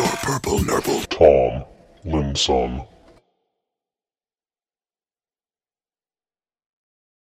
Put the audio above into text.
your purple nurple. Tom Limson.